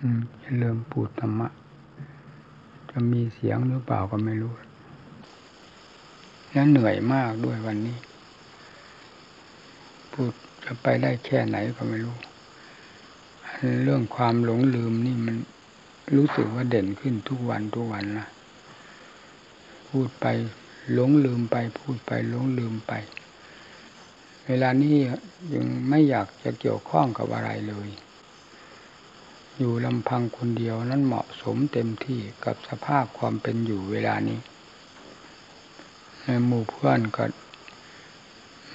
อืมเริ่มพูดธรรมะ จะมีเสียงหรือเปล่าก็ไม่รู้ แล้วเหนื่อยมากด้วยวันนี้ พูดจะไปได้แค่ไหนก็ไม่รู้เรื่องความหลงลืมนี่มันรู้สึกว่าเด่นขึ้นทุกวันทุกวันนะพูดไปหลงลืมไป พูดไปหลงลืมไป เวลานี้ยังไม่อยากจะเกี่ยวข้องกับอะไรเลย อยู่ลำพังคนเดียวนั้นเหมาะสมเต็มที่กับสภาพความเป็นอยู่เวลานี้ ในหมู่เพื่อนก็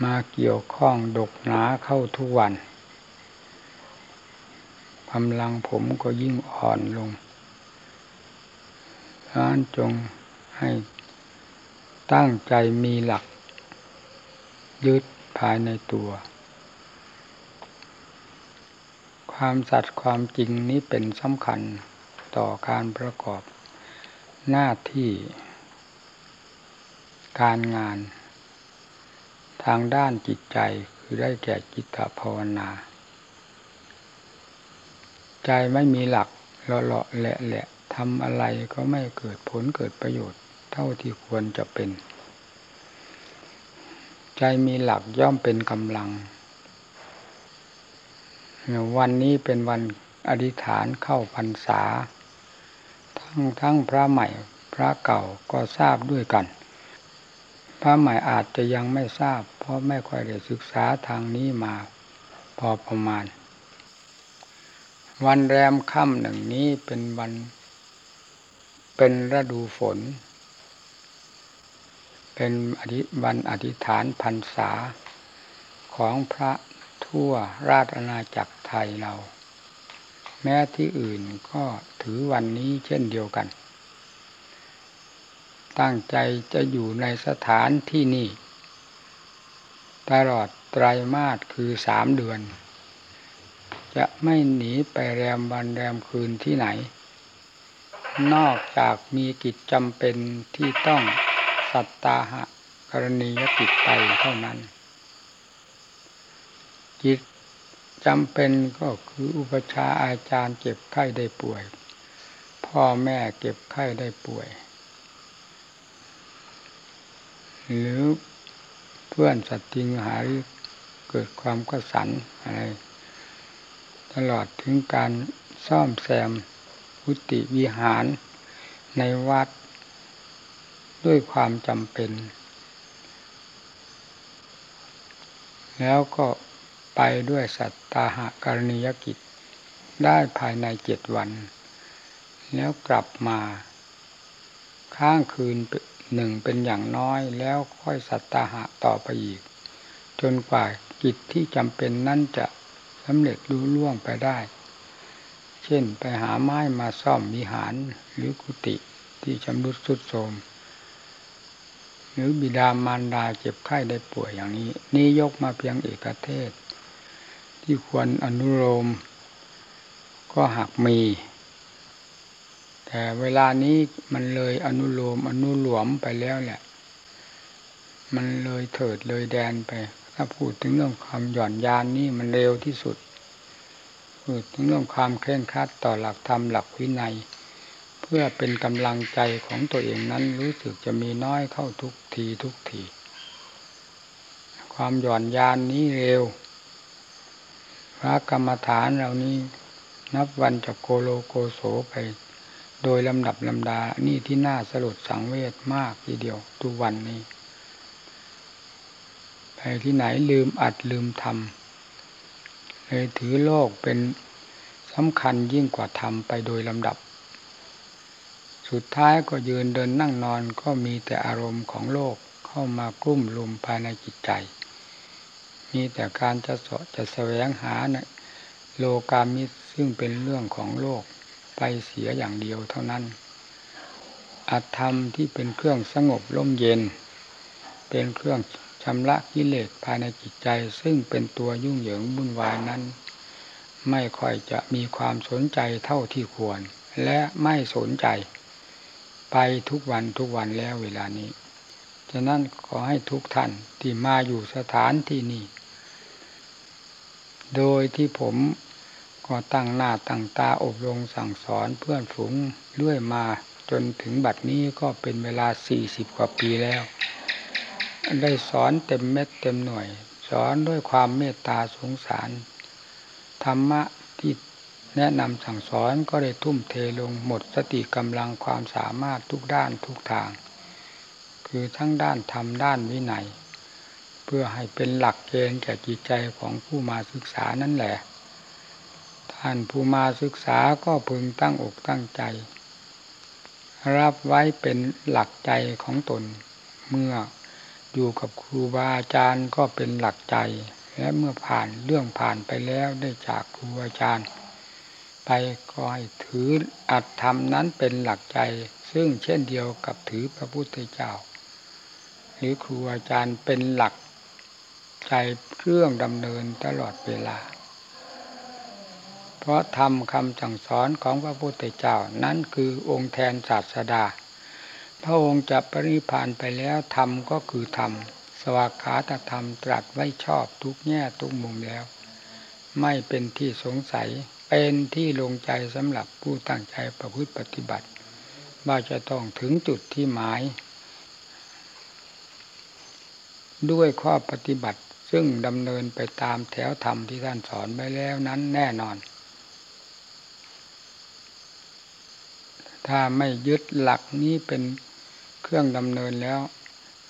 มาเกี่ยวข้องดกหนาเข้าทุกวันกำลังผมก็ยิ่งอ่อนลงร้านจงให้ตั้งใจมีหลัก ยึดภายในตัว ความสัตย์ความจริงนี้เป็นสำคัญต่อการประกอบหน้าที่ การงาน ทางด้านจิตใจคือได้แก่จิตภาวนา ใจไม่มีหลักเลาะแหละแหละทำอะไรก็ไม่เกิดผลเกิดประโยชน์เท่าที่ควรจะเป็น ใจมีหลักย่อมเป็นกำลัง วันนี้เป็นวันอธิษฐานเข้าพรรษา ทั้งทั้งพระใหม่พระเก่าก็ทราบด้วยกัน พระใหม่อาจจะยังไม่ทราบ เพราะไม่ค่อยได้ศึกษาทางนี้มาพอประมาณ วันแรมค่ำหนึ่งนี้เป็นวัน เป็นฤดูฝน เป็นวันอธิษฐานพรรษาของพระ ทั่วราชอาณาจักรไทยเรา แม้ที่อื่นก็ถือวันนี้เช่นเดียวกัน ตั้งใจจะอยู่ในสถานที่นี้ตลอดไตรมาสคือสามเดือน จะไม่หนีไปแรมวันแรมคืนที่ไหน นอกจากมีกิจจำเป็นที่ต้องสัตตาหะกรณียกิจไปเท่านั้น จิตจำเป็นก็คืออุปชาอาจารย์เจ็บไข้ได้ป่วย พ่อแม่เก็บไข้ได้ป่วย หรือเพื่อนสัตติงหาริเกิดความกระสันอะไร ตลอดถึงการซ่อมแซมพุติวิหารในวัดด้วยความจำเป็น แล้วก็ ไปด้วยสัตตาหากรณียกิจ ได้ภายในเจ็ดวัน แล้วกลับมาค้างคืนหนึ่งเป็นอย่างน้อยแล้วค่อยสัตตาหะต่อไปอีก จนกว่ากิจที่จำเป็นนั้นจะสำเร็จรู้ล่วงไปได้ เช่นไปหาไม้มาซ่อมวิหารหรือกุฏิที่ชำรุดสุดโทรมหรือบิดามารดาเจ็บไข้ได้ป่วยอย่างนี้ นี่ยกมาเพียงเอกเทศ ที่ควรอนุโลมก็หากมี แต่เวลานี้มันเลยอนุโลมอนุหลวมไปแล้วแหละ มันเลยเถิดเลยแดนไป ถ้าพูดถึงเรื่องความหย่อนยานนี่มันเร็วที่สุด พูดถึงเรื่องความเคร่งครัดต่อหลักธรรมหลักวินัย เพื่อเป็นกำลังใจของตัวเองนั้นรู้สึกจะมีน้อยเข้าทุกทีทุกที ความหย่อนยานนี้เร็ว พระกรรมฐานเหล่านี้ นับวันจากโกโลโกโสไป โดยลำดับลำดานี่ที่น่าสลดสังเวชมากทีเดียวทุกวันนี้ ไปที่ไหนลืมอัดลืมทำเลยถือโลกเป็นสำคัญยิ่งกว่าธรรมไปโดยลำดับ สุดท้ายก็ยืนเดินนั่งนอนก็มีแต่อารมณ์ของโลกเข้ามากลุ่มลุมภายในจิตใจ มีแต่การจะสะจะแสวงหานะโลกามิซึ่งเป็นเรื่องของโลกไปเสียอย่างเดียวเท่านั้น อัตธรรมที่เป็นเครื่องสงบร่มเย็น เป็นเครื่องชำระกิเลสภายในจิตใจซึ่งเป็นตัวยุ่งเหยิงวุ่นวายนั้น ไม่ค่อยจะมีความสนใจเท่าที่ควร และไม่สนใจ ไปทุกวันทุกวันแล้วเวลานี้ ฉะนั้นขอให้ทุกท่านที่มาอยู่สถานที่นี้ โดยที่ผมก็ตั้งหน้าตั้งตาอบรมสั่งสอนเพื่อนฝูงเรื่อยมาจนถึงบัดนี้ก็เป็นเวลาสี่สิบกว่าปีแล้ว ได้สอนเต็มเม็ดเต็มหน่วย สอนด้วยความเมตตาสงสาร ธรรมะที่แนะนำสั่งสอนก็ได้ทุ่มเทลงหมดสติกำลังความสามารถทุกด้านทุกทาง คือทั้งด้านธรรมด้านวินัย พื่อให้เป็นหลักเกณฑ์แก่จิตใจของผู้มาศึกษานั่นแหละ ท่านผู้มาศึกษาก็พึงตั้งอกตั้งใจ รับไว้เป็นหลักใจของตน เมื่ออยู่กับครูบาอาจารย์ก็เป็นหลักใจ และเมื่อผ่านเรื่องผ่านไปแล้วได้จากครูอาจารย์ ไปก็ให้ถืออัตธรรมนั้นเป็นหลักใจ ซึ่งเช่นเดียวกับถือพระพุทธเจ้า หรือครูอาจารย์เป็นหลัก ใจเครื่องดำเนินตลอดเวลา เพราะธรรมคำสั่งสอนของพระพุทธเจ้านั้นคือองค์แทนศาสดา พระองค์จะปริพานไปแล้วธรรมก็คือธรรม สวากขาตธรรมตรัสไว้ชอบทุกแง่ทุกมุมแล้ว ไม่เป็นที่สงสัยเป็นที่ลงใจสำหรับผู้ตั้งใจประพฤติปฏิบัติ ว่าจะต้องถึงจุดที่หมาย ด้วยข้อปฏิบัติ ซึ่งดำเนินไปตามแถวธรรมที่ท่านสอนไว้แล้วนั้นแน่นอน ถ้าไม่ยึดหลักนี้เป็นเครื่องดำเนินแล้ว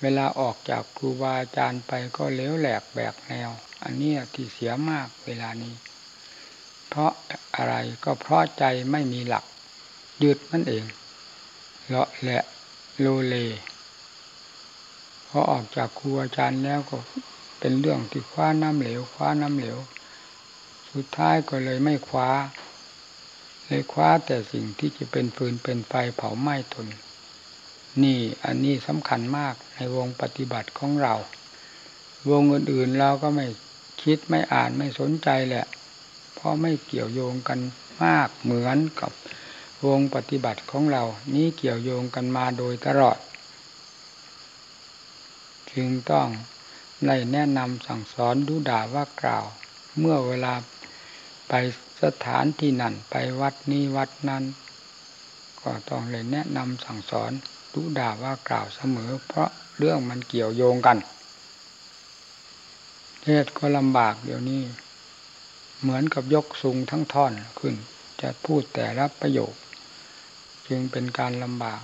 เวลาออกจากครูบาอาจารย์ไปก็เลี้ยวแหลกแบกแนว อันนี้ที่เสียมากเวลานี้ เพราะอะไรก็เพราะใจไม่มีหลัก ยึดนั่นเองเลาะแหละโลเลพอออกจากครูอาจารย์แล้วก็ เป็นเรื่องที่คว้าน้ำเหลวคว้าน้ำเหลว สุดท้ายก็เลยไม่คว้า เลยคว้าแต่สิ่งที่จะเป็นฟืนเป็นไฟเผาไหม้ตน นี่อันนี้สำคัญมากในวงปฏิบัติของเรา วงอื่นๆเราก็ไม่คิดไม่อ่านไม่สนใจแหละ เพราะไม่เกี่ยวโยงกันมากเหมือนกับวงปฏิบัติของเรา นี้เกี่ยวโยงกันมาโดยตลอด จึงต้อง ในแนะนำสั่งสอนดูด่าว่ากล่าว เมื่อเวลาไปสถานที่นั่นไปวัดนี้วัดนั้นก็ต้องเลยแนะนำสั่งสอนดูด่าว่ากล่าวเสมอ เพราะเรื่องมันเกี่ยวโยงกันเทศก็ลำบากเดี๋ยวนี้ เหมือนกับยกสูงทั้งท่อนขึ้น จะพูดแต่รับประโยค จึงเป็นการลำบาก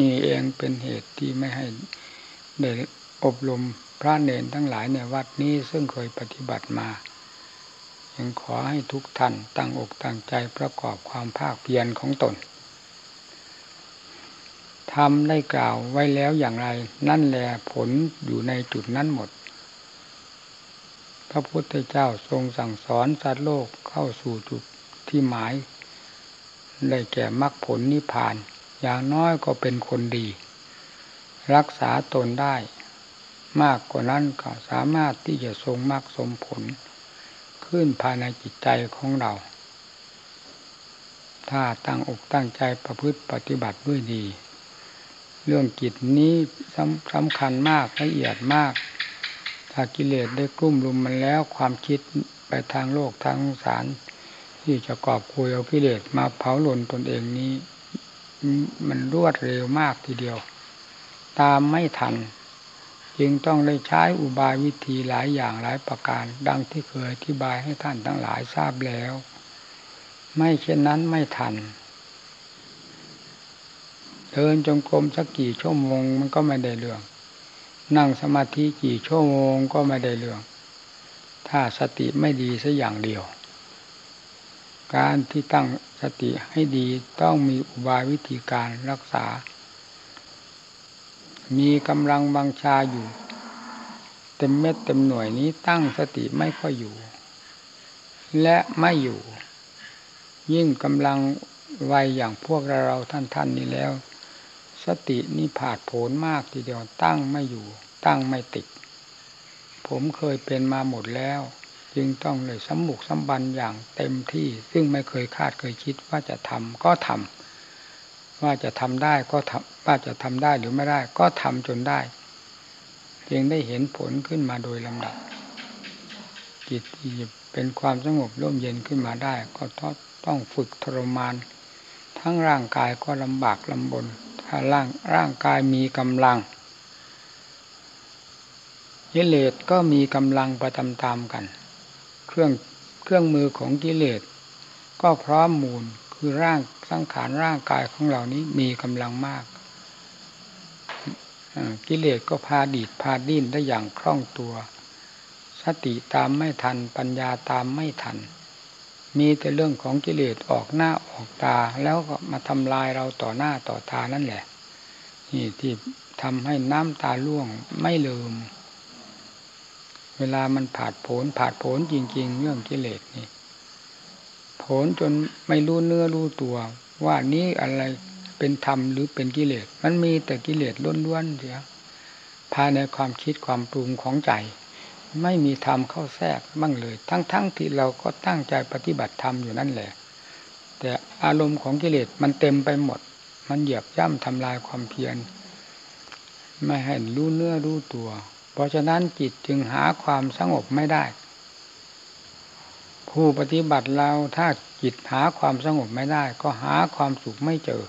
นี่เองเป็นเหตุที่ไม่ให้ได้อบรม พระเนนทั้งหลายในวัดนี้ซึ่งเคยปฏิบัติมายังขอให้ทุกท่านตั้งอกตั้งใจประกอบความภาคเพียรของตนทำได้กล่าวไว้แล้วอย่างไร นั่นแหละผลอยู่ในจุดนั้นหมด พระพุทธเจ้าทรงสั่งสอนสัตว์โลกเข้าสู่จุดที่หมาย ได้แก่มรรคผลนิพพาน อย่างน้อยก็เป็นคนดี รักษาตนได้ มากกว่านั้นก็สามารถที่จะทรงมรรคสมผล ขึ้นภายในจิตใจของเรา ถ้าตั้งอกตั้งใจประพฤติปฏิบัติด้วยดี เรื่องจิตนี้สำคัญมากละเอียดมาก ถ้ากิเลสได้กลุ่มรุมมันแล้วความคิดไปทางโลกทางสาร ที่จะกอบคุยเอากิเลสมาเผาหล่นตนเองนี้ มันรวดเร็วมากทีเดียว ตามไม่ทัน จึงต้องได้ใช้อุบายวิธีหลายอย่างหลายประการ ดังที่เคยอธิบายให้ท่านทั้งหลายทราบแล้ว ไม่เช่นนั้นไม่ทัน เดินจงกรมสักกี่ชั่วโมงมันก็ไม่ได้เรื่อง นั่งสมาธิกี่ชั่วโมงก็ไม่ได้เรื่อง ถ้าสติไม่ดีสัอย่างเดียว การที่ตั้งสติให้ดีต้องมีอุบายวิธีการรักษา มีกำลังบังชาอยู่ เต็มเม็ดเต็มหน่วยนี้ตั้งสติไม่ค่อยอยู่ และไม่อยู่ ยิ่งกำลังไวอย่างพวกเราเราท่านท่านนี้แล้ว สตินี่ผาดโผนมากทีเดียวตั้งไม่อยู่ ตั้งไม่ติด ผมเคยเป็นมาหมดแล้ว จึงต้องเลยสำบุกสำบันอย่างเต็มที่ ซึ่งไม่เคยคาดเคยคิดว่าจะทำก็ทำ ว่าจะทำได้ก็ทำว่าจะทำได้หรือไม่ได้ ก็ทำจนได้จึงได้เห็นผลขึ้นมาโดยลำดับ จิตเป็นความสงบร่มเย็นขึ้นมาได้ ก็ต้องฝึกทรมาน ทั้งร่างกายก็ลำบากลำบน ถ้าร่างร่างกายมีกำลังกิเลสก็มีกำลังประตามๆกัน เครื่องเครื่องมือของกิเลสก็พร้อมมูล คือร่างสังขารร่างกายของเรานี้มีกำลังมากกิเลสก็พาดีดพาดิ้นได้อย่างคล่องตัว สติตามไม่ทัน ปัญญาตามไม่ทัน มีแต่เรื่องของกิเลสออกหน้าออกตาแล้วก็มาทำลายเราต่อหน้าต่อตานั่นแหละ นี่ที่ทำให้น้ำตาล่วงไม่ลืม เวลามันผาดโผนผาดโผนจริง ๆ เรื่องกิเลสนี่ ผนจนไม่รู้เนื้อรู้ตัว ว่านี้อะไรเป็นธรรมหรือเป็นกิเลส มันมีแต่กิเลสล้วนๆเสียภายในความคิดความปรุงของใจ ไม่มีธรรมเข้าแทรกบ้างเลย ทั้งๆทที่เราก็ตั้งใจปฏิบัติธรรมอยู่นั่นแหละ แต่อารมณ์ของกิเลสมันเต็มไปหมด มันเหยียบย่ำทำลายความเพียร ไม่ให้รู้เนื้อรู้ตัว เพราะฉะนั้นจิตจึงหาความสงบไม่ได้ ผู้ปฏิบัติเราถ้าจิตหาความสงบไม่ได้ ก็หาความสุขไม่เจอ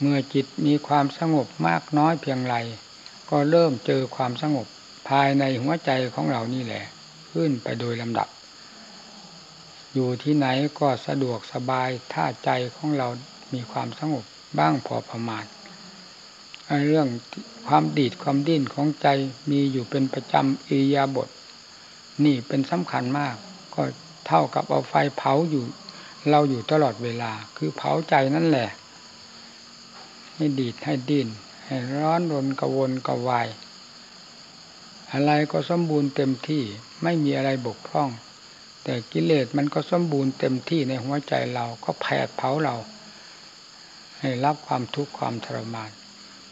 เมื่อจิตมีความสงบมากน้อยเพียงไรก็เริ่มเจอความสงบภายในหัวใจของเรานี่แหละ ขึ้นไปโดยลำดับ อยู่ที่ไหนก็สะดวกสบายถ้าใจของเรามีความสงบบ้างพอประมาณเรื่องความดีดความดิ้นของใจมีอยู่เป็นประจำอิยาบท นี่เป็นสำคัญมาก ก็เท่ากับเอาไฟเผาอยู่ เราอยู่ตลอดเวลา คือเผาใจนั่นแหละ ให้ดีดให้ดิ้นให้ร้อนรนกระวนกระวาย อะไรก็สมบูรณ์เต็มที่ไม่มีอะไรบกพร่อง แต่กิเลสมันก็สมบูรณ์เต็มที่ในหัวใจเราก็แผดเผาเรา ให้รับความทุกข์ความทรมาน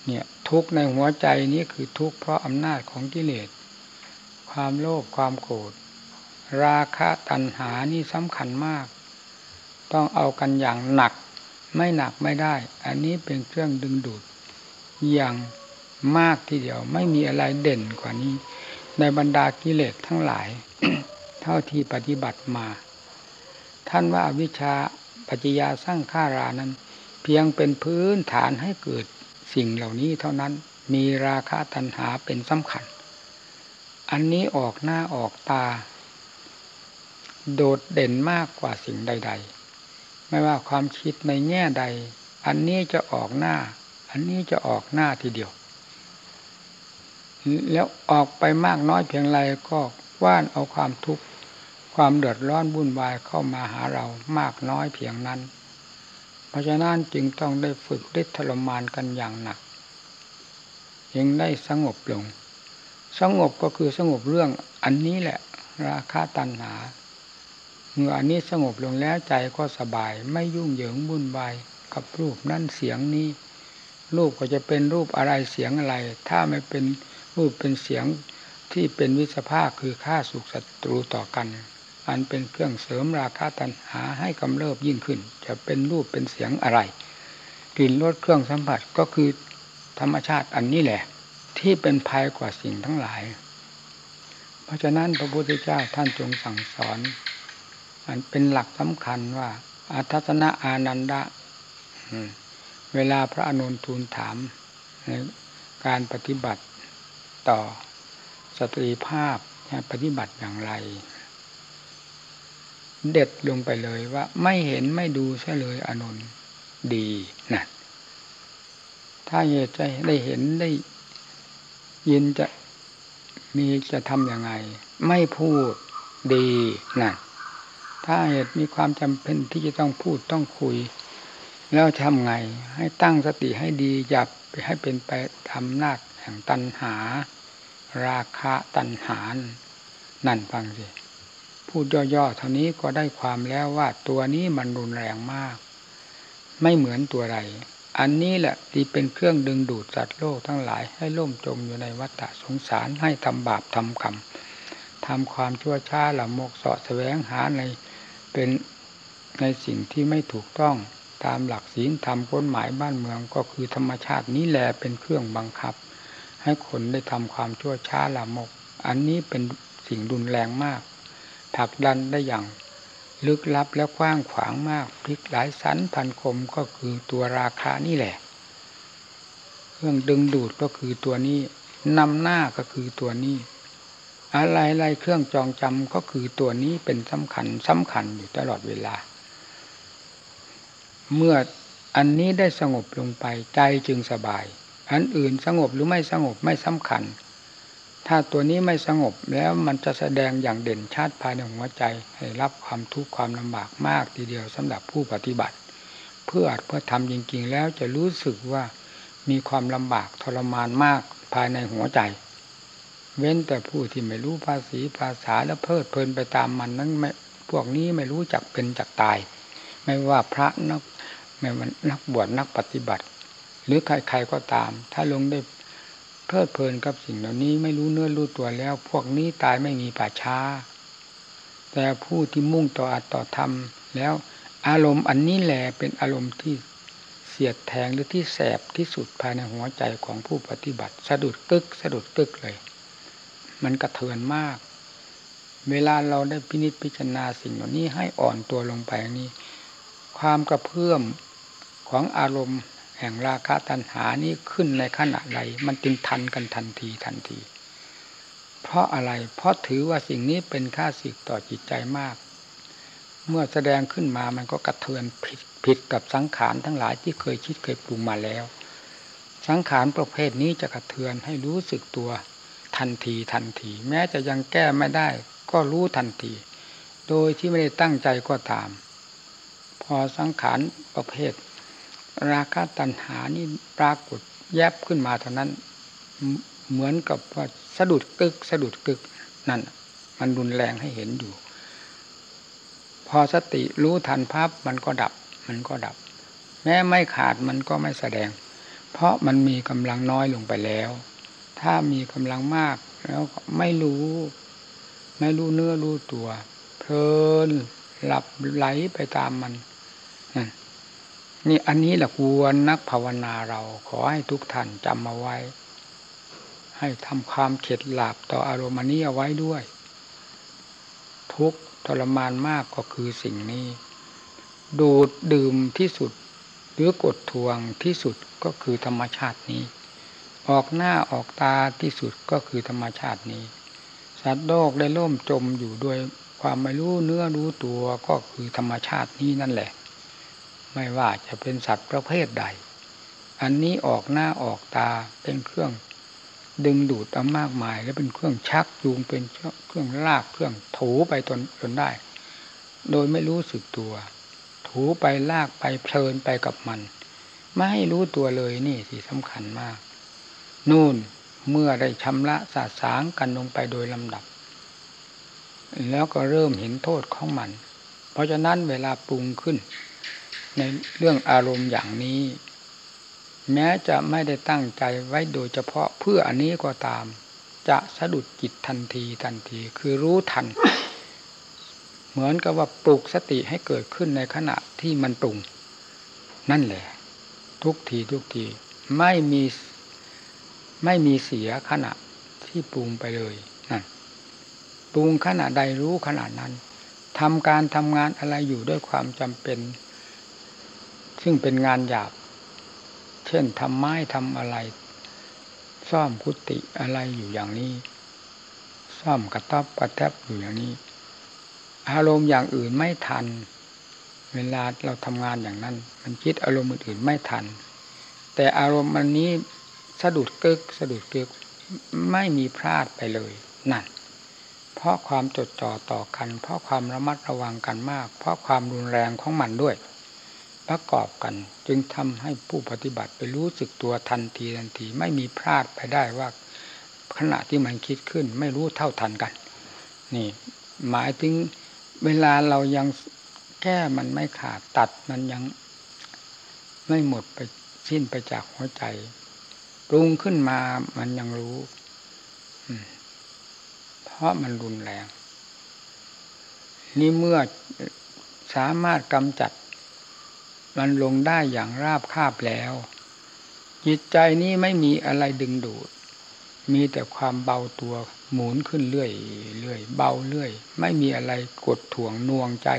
เนี่ยทุกข์ในหัวใจนี้คือทุกข์เพราะอำนาจของกิเลส ความโลภความโกรธ ราคะตัณหานี่สำคัญมาก ต้องเอากันอย่างหนัก ไม่หนักไม่ได้ อันนี้เป็นเครื่องดึงดูด อย่างมากทีเดียว ไม่มีอะไรเด่นกว่านี้ ในบรรดากิเลสทั้งหลาย เท่าที่ปฏิบัติมา ท่านว่าวิชาปัจจยาสร้างฆารานั้น เพียงเป็นพื้นฐานให้เกิดสิ่งเหล่านี้เท่านั้นมีราคาตัณหาเป็นสำคัญ อันนี้ออกหน้าออกตา โดดเด่นมากกว่าสิ่งใด ๆ ไม่ว่าความคิดในแง่ใด อันนี้จะออกหน้า อันนี้จะออกหน้าทีเดียว แล้วออกไปมากน้อยเพียงไรก็ว่านเอาความทุกข์ความเดือดร้อนวุ่นวายเข้ามาหาเรามากน้อยเพียงนั้น เพราะฉะนั้นจึงต้องได้ฝึกได้ทรมานกันอย่างหนักยังได้สงบลง สงบก็คือสงบเรื่องอันนี้แหละ ราคาตัณหา เมื่ออันนี้สงบลงแล้วใจก็สบายไม่ยุ่งเหยิงวุ่นวายกับรูปนั่นเสียงนี้ รูปก็จะเป็นรูปอะไรเสียงอะไร ถ้าไม่เป็นรูปเป็นเสียงที่เป็นวิสภาคือฆ่าสุขศัตรูต่อกัน อันเป็นเครื่องเสริมราคาตัณหาให้กำเริบยิ่งขึ้น จะเป็นรูปเป็นเสียงอะไร กลิ่นรสเครื่องสัมผัสก็คือธรรมชาติอันนี้แหละ ที่เป็นภัยกว่าสิ่งทั้งหลาย เพราะฉะนั้นพระพุทธเจ้าท่านจงสั่งสอน มันเป็นหลักสำคัญว่าอาทัศนะอานันดะเวลาพระอนุนทูลถามในการปฏิบัติต่อสตรีภาพปฏิบัติอย่างไร เด็ดลงไปเลยว่าไม่เห็นไม่ดูใช่เลยอนุนดีนะถ้าเหตุจะได้เห็นได้ยินจะมีจะทำยังไง ไม่พูดดีนะ ถ้าเหตุมีความจำเป็นที่จะต้องพูดต้องคุย แล้วทำไง ให้ตั้งสติให้ดีอย่าให้เป็นไปทำนาจแห่งตัณหา ราคะตัณหา นั่นฟังสิพูดย่อๆเท่านี้ก็ได้ความแล้วว่าตัวนี้มันรุนแรงมาก ไม่เหมือนตัวใดอันนี้แหละที่เป็นเครื่องดึงดูดสัตว์โลกทั้งหลายให้ล่มจมอยู่ในวัฏสงสารให้ทำบาปทำกรรมทำความชั่วช้าละโมกเสาะแสวงหาใน เป็นในสิ่งที่ไม่ถูกต้องตามหลักศีลธรรมกฎหมายบ้านเมืองก็คือธรรมชาตินี้แหละเป็นเครื่องบังคับ ให้คนได้ทำความชั่วช้าละมก อันนี้เป็นสิ่งรุนแรงมากผลักดันได้อย่างลึกลับและกว้างขวางมากพลิกหลายสันพันคมก็คือตัวราคานี่แหละ เครื่องดึงดูดก็คือตัวนี้นำหน้าก็คือตัวนี้ อะไรอะไรเครื่องจองจำก็คือตัวนี้เป็นสำคัญสำคัญอยู่ตลอดเวลา เมื่ออันนี้ได้สงบลงไปใจจึงสบาย อันอื่นสงบหรือไม่สงบไม่สำคัญ ถ้าตัวนี้ไม่สงบแล้วมันจะแสดงอย่างเด่นชัดภายในหัวใจ ให้รับความทุกข์ความลำบากมากทีเดียวสำหรับผู้ปฏิบัติ เพื่อเพื่อทำจริงๆแล้วจะรู้สึกว่ามีความลำบากทรมานมากภายในหัวใจ เว้นแต่ผู้ที่ไม่รู้ภาษีภาษาและเพลิดเพลินไปตามมันนั้นไม่พวกนี้ไม่รู้จักเป็นจักตาย ไม่ว่าพระนักไม่ว่านักบวชนักปฏิบัติ หรือใครๆก็ตาม ถ้าลงได้เพลิดเพลินกับสิ่งเหล่านี้ไม่รู้เนื้อรู้ตัวแล้ว พวกนี้ตายไม่มีป่าช้า แต่ผู้ที่มุ่งต่ออัตต่อธรรม แล้วอารมณ์อันนี้แหละเป็นอารมณ์ที่เสียดแทงหรือที่แสบที่สุดภายในหัวใจของผู้ปฏิบัติ สะดุดตึกสะดุดตึกเลย มันกระเทือนมาก เวลาเราได้พินิจพิจารณาสิ่งเหล่านี้ให้อ่อนตัวลงไปนี้ ความกระเพื่อมของอารมณ์แห่งราคะตัณหานี้ขึ้นในขณะใดมันจึงทันกันทันทีทันที เพราะอะไร เพราะถือว่าสิ่งนี้เป็นค่าสิกต่อจิตใจมาก เมื่อแสดงขึ้นมามันก็กระเทือนผิดผิดกับสังขารทั้งหลายที่เคยคิดเคยปรุงมาแล้ว สังขารประเภทนี้จะกระเทือนให้รู้สึกตัว ทันทีทันที แม้จะยังแก้ไม่ได้ ก็รู้ทันที โดยที่ไม่ได้ตั้งใจก็ตาม พอสังขารประเภท ราคะตัณหานี่ปรากฏแยบขึ้นมาเท่านั้น เหมือนกับว่าสะดุดกึกสะดุดกึกนั่น มันรุนแรงให้เห็นอยู่ พอสติรู้ทันภาพมันก็ดับ มันก็ดับ แม้ไม่ขาดมันก็ไม่แสดง เพราะมันมีกำลังน้อยลงไปแล้ว ถ้ามีกำลังมาก แล้วไม่รู้ ไม่รู้เนื้อรู้ตัว เพลินหลับไหลไปตามมัน นี่อันนี้แหละควรนักภาวนาเราขอให้ทุกท่านจำมาไว้ ให้ทำความเข็ดหลาบต่ออารมณ์นี้เอาไว้ด้วย ทุกทรมานมากก็คือสิ่งนี้ ดูดดื่มที่สุด หรือกดทวงที่สุดก็คือธรรมชาตินี้ ออกหน้าออกตาที่สุดก็คือธรรมชาตินี้ สัตว์โลกได้ล่มจมอยู่ด้วยความไม่รู้เนื้อรู้ตัวก็คือธรรมชาตินี้นั่นแหละ ไม่ว่าจะเป็นสัตว์ประเภทใด อันนี้ออกหน้าออกตาเป็นเครื่อง ดึงดูดเอามากมาย และเป็นเครื่องชักจูงเป็นเครื่องลากเครื่องถูไปจนจนได้ โดยไม่รู้สึกตัว ถูไปลากไปเพลินไปกับมัน ไม่ให้รู้ตัวเลยนี่สิสำคัญมาก นู่นเมื่อได้ชำระสาสางกันลงไปโดยลำดับ แล้วก็เริ่มเห็นโทษของมัน เพราะฉะนั้นเวลาปรุงขึ้น ในเรื่องอารมณ์อย่างนี้ แม้จะไม่ได้ตั้งใจไว้โดยเฉพาะเพื่ออันนี้ก็ตาม จะสะดุดจิตทันทีทันทีคือรู้ทัน เหมือนกับว่าปลุกสติให้เกิดขึ้นในขณะที่มันปรุง นั่นแหละ ทุกทีทุกทีไม่มี ไม่มีเสียขณะที่ปรุงไปเลยนั่นปรุงขณะใดรู้ขณะนั้นทำการทำงานอะไรอยู่ด้วยความจำเป็น ซึ่งเป็นงานหยาบ เช่นทำไม้ทำอะไร ซ่อมกุฏิอะไรอยู่อย่างนี้ ซ่อมกระต๊อบกระแทบอยู่อย่างนี้ อารมณ์อย่างอื่นไม่ทัน เวลาเราทำงานอย่างนั้น มันคิดอารมณ์อื่นไม่ทัน แต่อารมณ์มันนี้ สะดุดกึกสะดุดกึกไม่มีพลาดไปเลยนั่นเพราะความจดจ่อต่อกัน เพราะความระมัดระวังกันมาก เพราะความรุนแรงของมันด้วย ประกอบกันจึงทำให้ผู้ปฏิบัติไปรู้สึกตัวทันทีทันทีไม่มีพลาดไปได้ว่า ขณะที่มันคิดขึ้น ไม่รู้เท่าทันกัน นี่ หมายถึงเวลาเรายังแก้มันไม่ขาดตัดมันยังไม่หมดไปสิ้นไปจากหัวใจ ปรุงขึ้นมามันยังรู้เพราะมันรุนแรง นี่เมื่อสามารถกำจัด มันลงได้อย่างราบคาบแล้ว จิตใจนี้ไม่มีอะไรดึงดูด มีแต่ความเบาตัวหมุนขึ้นเรื่อยเรื่อยเบาเรื่อย ไม่มีอะไรกดถ่วงน่วงใจ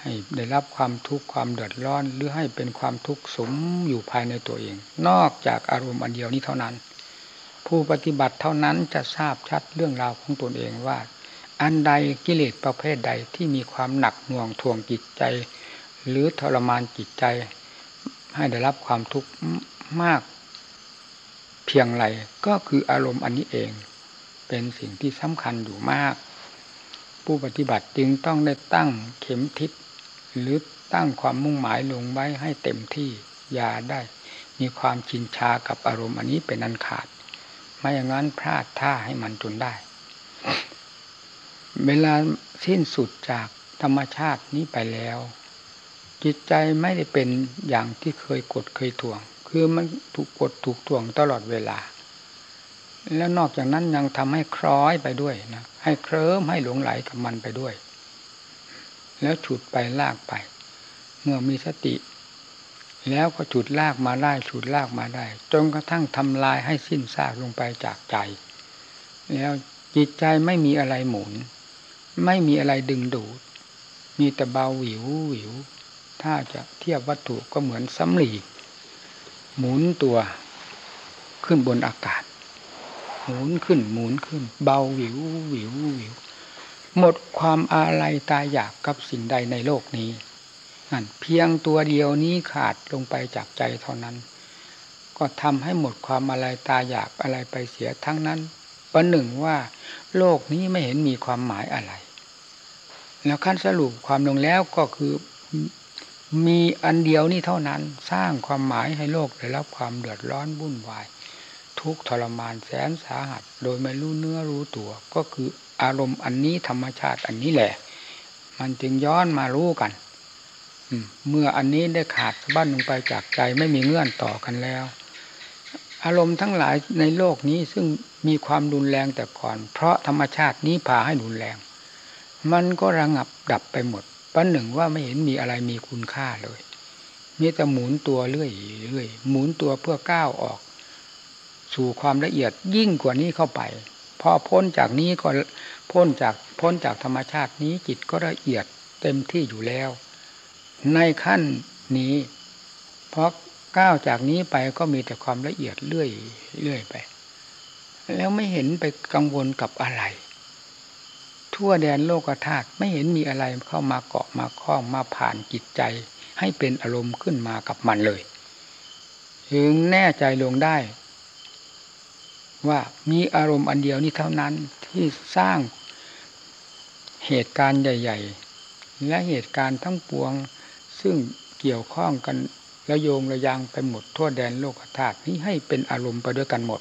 ให้ได้รับความทุกข์ความเดือดร้อนหรือให้เป็นความทุกข์สมอยู่ภายในตัวเอง นอกจากอารมณ์อันเดียวนี้เท่านั้น ผู้ปฏิบัติเท่านั้นจะทราบชัดเรื่องราวของตนเองว่า อันใดกิเลสประเภทใดที่มีความหนักหน่วงทวงจิตใจ หรือทรมานจิตใจ ให้ได้รับความทุกข์มาก เพียงไรก็คืออารมณ์อันนี้เอง เป็นสิ่งที่สำคัญอยู่มาก ผู้ปฏิบัติจึงต้องได้ตั้งเข็มทิศ หรือตั้งความมุ่งหมายลงไว้ให้เต็มที่อย่าได้ มีความชินชากับอารมณ์อันนี้เป็นอันขาด ไม่อย่างนั้นพลาดท่าให้มันจนได้ เวลาสิ้นสุดจากธรรมชาตินี้ไปแล้ว จิตใจไม่ได้เป็นอย่างที่เคยกดเคยทวง คือมันถูกกดถูกถ่วงตลอดเวลา แล้วนอกจากนั้นยังทำให้คล้อยไปด้วยนะให้เคลิ้มให้หลงไหลกับมันไปด้วย แล้วฉุดไปลากไป เมื่อมีสติ แล้วก็ฉุดลากมาได้ฉุดลากมาได้ จนกระทั่งทำลายให้สิ้นซากลงไปจากใจ แล้วจิตใจไม่มีอะไรหมุน ไม่มีอะไรดึงดูด มีแต่เบาหวิวหวิว ถ้าจะเทียบวัตถุก็เหมือนสำลีหมุนตัวขึ้นบนอากาศ หมุนขึ้นหมุนขึ้น เบาวิววิววิว หมดความอาลัยตายอยากกับสิ่งใดในโลกนี้นั่นเพียงตัวเดียวนี้ขาดลงไปจากใจเท่านั้น ก็ทำให้หมดความอาลัยตายอยากอะไรไปเสียทั้งนั้นประหนึ่งว่า โลกนี้ไม่เห็นมีความหมายอะไร แล้วขั้นสรุปความลงแล้วก็คือมีอันเดียวนี่เท่านั้นสร้างความหมายให้โลกได้รับความเดือดร้อนวุ่นวาย ทุกทรมานแสนสาหัส โดยไม่รู้เนื้อรู้ตัวก็คือ อารมณ์อันนี้ธรรมชาติอันนี้แหละ มันจึงย้อนมารู้กันเมื่ออันนี้ได้ขาดสะบั้นลงไปจากใจไม่มีเงื่อนต่อกันแล้ว อารมณ์ทั้งหลายในโลกนี้ซึ่งมีความรุนแรงแต่ก่อน เพราะธรรมชาตินี้พาให้รุนแรง มันก็ระงับดับไปหมดประหนึ่งว่าไม่เห็นมีอะไรมีคุณค่าเลยมีแต่หมุนตัวเรื่อยเรื่อยหมุนตัวเพื่อก้าวออก สู่ความละเอียดยิ่งกว่านี้เข้าไป พอพ้นจากนี้ก็พ้นจากพ้นจากธรรมชาตินี้จิตก็ละเอียดเต็มที่อยู่แล้ว ในขั้นนี้ เพราะก้าวจากนี้ไปก็มีแต่ความละเอียดเรื่อยเรื่อยไป แล้วไม่เห็นไปกังวลกับอะไร ทั่วแดนโลกธาตุไม่เห็นมีอะไรเข้ามาเกาะมาคล้องมาผ่านจิตใจ ให้เป็นอารมณ์ขึ้นมากับมันเลย ถึงแน่ใจลงได้ ว่ามีอารมณ์อันเดียวนี้เท่านั้นที่สร้างเหตุการณ์ใหญ่ ๆ และเหตุการณ์ทั้งปวง ซึ่งเกี่ยวข้องกันระโยงระยางไปหมดทั่วแดนโลกธาตุนี้ให้เป็นอารมณ์ไปด้วยกันหมด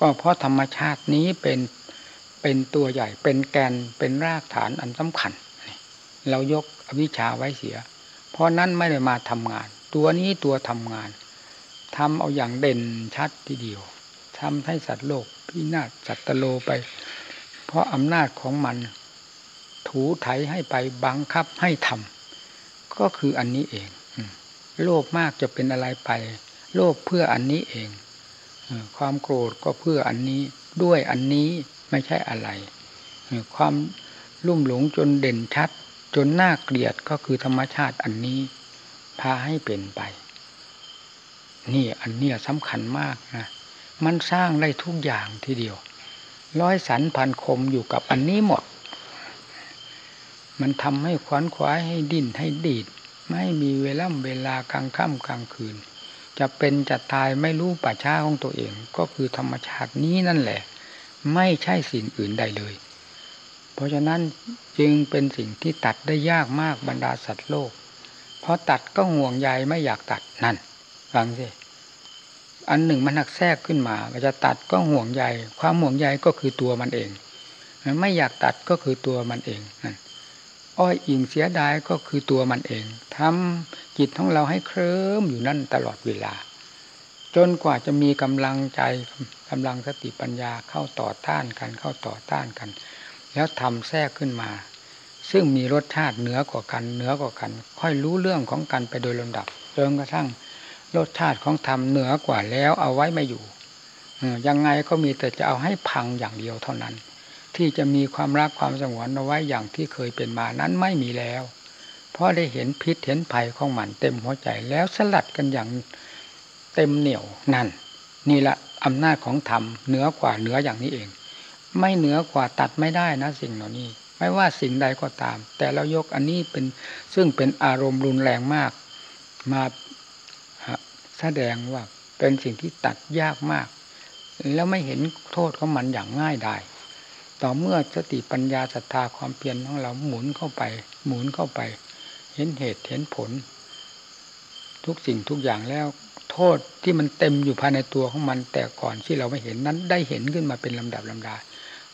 ก็เพราะธรรมชาตินี้เป็นเป็นตัวใหญ่เป็นแกนเป็นรากฐานอันสำคัญ เรายกอวิชชาไว้เสีย เพราะนั้นไม่ได้มาทำงาน ตัวนี้ตัวทำงานทำเอาอย่างเด่นชัดทีเดียว ทำให้สัตว์โลกพินาศสัตตโลไป เพราะอำนาจของมัน ถูไถให้ไปบังคับให้ทำก็คืออันนี้เอง โลภมากจะเป็นอะไรไป โลภเพื่ออันนี้เองความโกรธก็เพื่ออันนี้ด้วยอันนี้ไม่ใช่อะไร ความลุ่มหลงจนเด่นชัด จนน่าเกลียดก็คือธรรมชาติอันนี้ พาให้เป็นไป นี่อันเนี้ยสำคัญมากนะ มันสร้างได้ทุกอย่างทีเดียว ร้อยสันพันคมอยู่กับอันนี้หมด มันทำให้ขวัญขวายให้ดิ้นให้ดีด ไม่มีเวลาเวลากลางค่ำกลางคืน จะเป็นจะตายไม่รู้ป่าช้าของตัวเอง ก็คือธรรมชาตินี้นั่นแหละ ไม่ใช่สิ่งอื่นใดเลย เพราะฉะนั้นจึงเป็นสิ่งที่ตัดได้ยากมากบรรดาสัตว์โลก เพราะตัดก็ห่วงใยไม่อยากตัดนั่นฟังสิ อันหนึ่งมันหักแทรกขึ้นมาจะตัดก็ห่วงใยความห่วงใยก็คือตัวมันเอง ไม่อยากตัดก็คือตัวมันเองอ้อยอิงเสียดายก็คือตัวมันเองทำจิตของเราให้เคลิ้มอยู่นั่นตลอดเวลา จนกว่าจะมีกำลังใจกำลังสติปัญญาเข้าต่อต้านกันเข้าต่อต้านกัน แล้วทำแทรกขึ้นมา ซึ่งมีรสชาติเหนือกว่ากันเหนือกว่ากัน ค่อยรู้เรื่องของกันไปโดยลำดับจนกระทั่ง รสชาติของธรรมเหนือกว่าแล้วเอาไว้ไม่อยู่อยังไงก็มีแต่จะเอาให้พังอย่างเดียวเท่านั้น ที่จะมีความรักความสงวนเอาไว้อย่างที่เคยเป็นมานั้นไม่มีแล้ว เพราะได้เห็นพิษเห็นภัยของมันเต็มหัวใจแล้วสลัดกันอย่างเต็มเหนียวนั่น นี่ละอำนาจของธรรมเหนือกว่าเหนืออย่างนี้เอง ไม่เหนือกว่าตัดไม่ได้นะสิ่งเหล่านี้ ไม่ว่าสิ่งใดก็ตาม แต่เรายกอันนี้เป็นซึ่งเป็นอารมณ์รุนแรงมาก มา แสดงว่าเป็นสิ่งที่ตัดยากมาก แล้วไม่เห็นโทษของมันอย่างง่ายได้ต่อเมื่อสติปัญญาศรัทธาความเพียรของเราหมุนเข้าไป หมุนเข้าไป เห็นเหตุเห็นผล ทุกสิ่งทุกอย่างแล้ว โทษที่มันเต็มอยู่ภายในตัวของมัน แต่ก่อนที่เราไม่เห็นนั้นได้เห็นขึ้นมาเป็นลำดับลำดา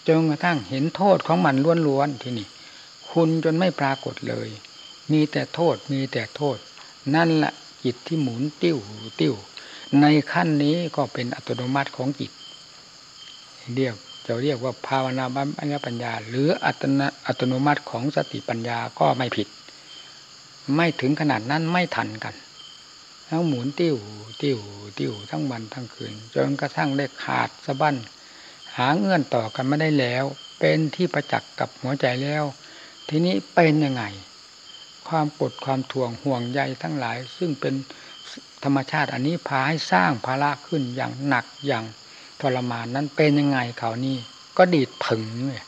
จนกระทั่งเห็นโทษของมันล้วนๆที่นี่ คุณจนไม่ปรากฏเลย มีแต่โทษมีแต่โทษ นั่นแหละ จิตที่หมุนติ้วติ้วในขั้นนี้ก็เป็นอัตโนมัติของจิต เรียกจะเรียกว่าภาวนาบัญญปัญญา หรืออัตนอัตโนมัติของสติปัญญาก็ไม่ผิด ไม่ถึงขนาดนั้นไม่ทันกันทั้งหมุนติ้วติ้วติ้วทั้งวันทั้งคืนจนกระทั่งได้ขาดสะบั้นหาเงื่อนต่อกันไม่ได้แล้ว เป็นที่ประจักษ์กับหัวใจแล้ว ทีนี้เป็นยังไง ความปวดความถ่วงห่วงใยทั้งหลาย ซึ่งเป็นธรรมชาติอันนี้พาให้สร้างภาระขึ้นอย่างหนักอย่างทรมานนั้นเป็นยังไงเขานี่ก็ดีดผึ่งเลย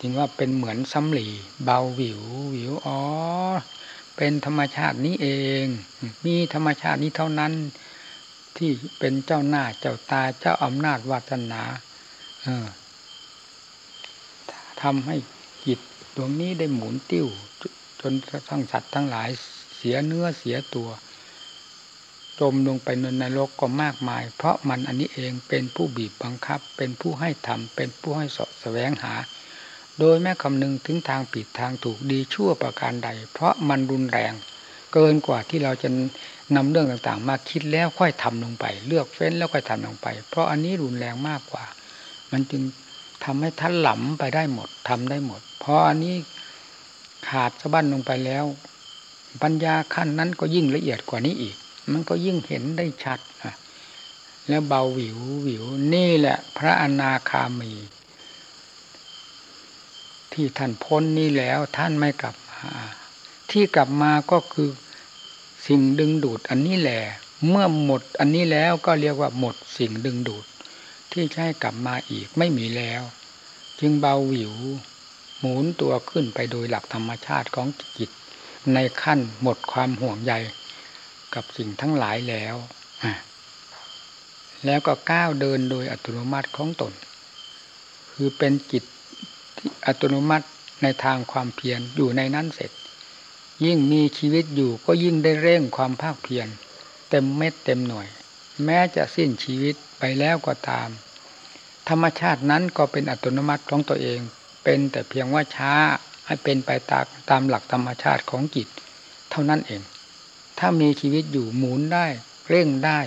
จึงว่าเป็นเหมือนซ้ำหลีเบาวิววิวอ๋อเป็นธรรมชาตินี้เอง มีธรรมชาตินี้เท่านั้น ที่เป็นเจ้าหน้าเจ้าตาเจ้าอำนาจวาสนาเออทำให้จิตดวงนี้ได้หมุนติ้ว จนทั้งสัตว์ทั้งหลายเสียเนื้อเสียตัว จมลงไปในนรกก็มากมาย เพราะมันอันนี้เองเป็นผู้บีบบังคับ เป็นผู้ให้ทำเป็นผู้ให้สะแสวงหา โดยแม้คำนึงถึงทางผิดทางถูกดีชั่วประการใด เพราะมันรุนแรง เกินกว่าที่เราจะนำเรื่องต่างๆ มาคิดแล้วค่อยทำลงไป เลือกเฟ้นแล้วค่อยทำลงไป เพราะอันนี้รุนแรงมากกว่า มันจึงทำให้ท่านหล่ำไปได้หมดทำได้หมด เพราะอันนี้ ขาดสะบั้นลงไปแล้ว ปัญญาขั้นนั้นก็ยิ่งละเอียดกว่านี้อีก มันก็ยิ่งเห็นได้ชัดแล้วเบาหวิวหวิวนี่แหละ พระอนาคามี ที่ท่านพ้นนี่แล้วท่านไม่กลับมาที่กลับมาก็คือสิ่งดึงดูดอันนี้แหละเมื่อหมดอันนี้แล้วก็เรียกว่าหมดสิ่งดึงดูด ที่จะให้กลับมาอีกไม่มีแล้ว จึงเบาหวิว หมุนตัวขึ้นไปโดยหลักธรรมชาติของจิต ในขั้นหมดความห่วงใยกับสิ่งทั้งหลายแล้ว แล้วก็ก้าวเดินโดยอัตโนมัติของตน คือเป็นจิตที่อัตโนมัติในทางความเพียรอยู่ในนั้นเสร็จ ยิ่งมีชีวิตอยู่ก็ยิ่งได้เร่งความภาคเพียรเต็มเม็ดเต็มหน่วย แม้จะสิ้นชีวิตไปแล้วก็ตาม ธรรมชาตินั้นก็เป็นอัตโนมัติของตัวเอง เป็นแต่เพียงว่าช้าให้เป็นไปตามตามหลักธรรมชาติของจิต เท่านั้นเอง ถ้ามีชีวิตอยู่หมุนได้ เร่งได้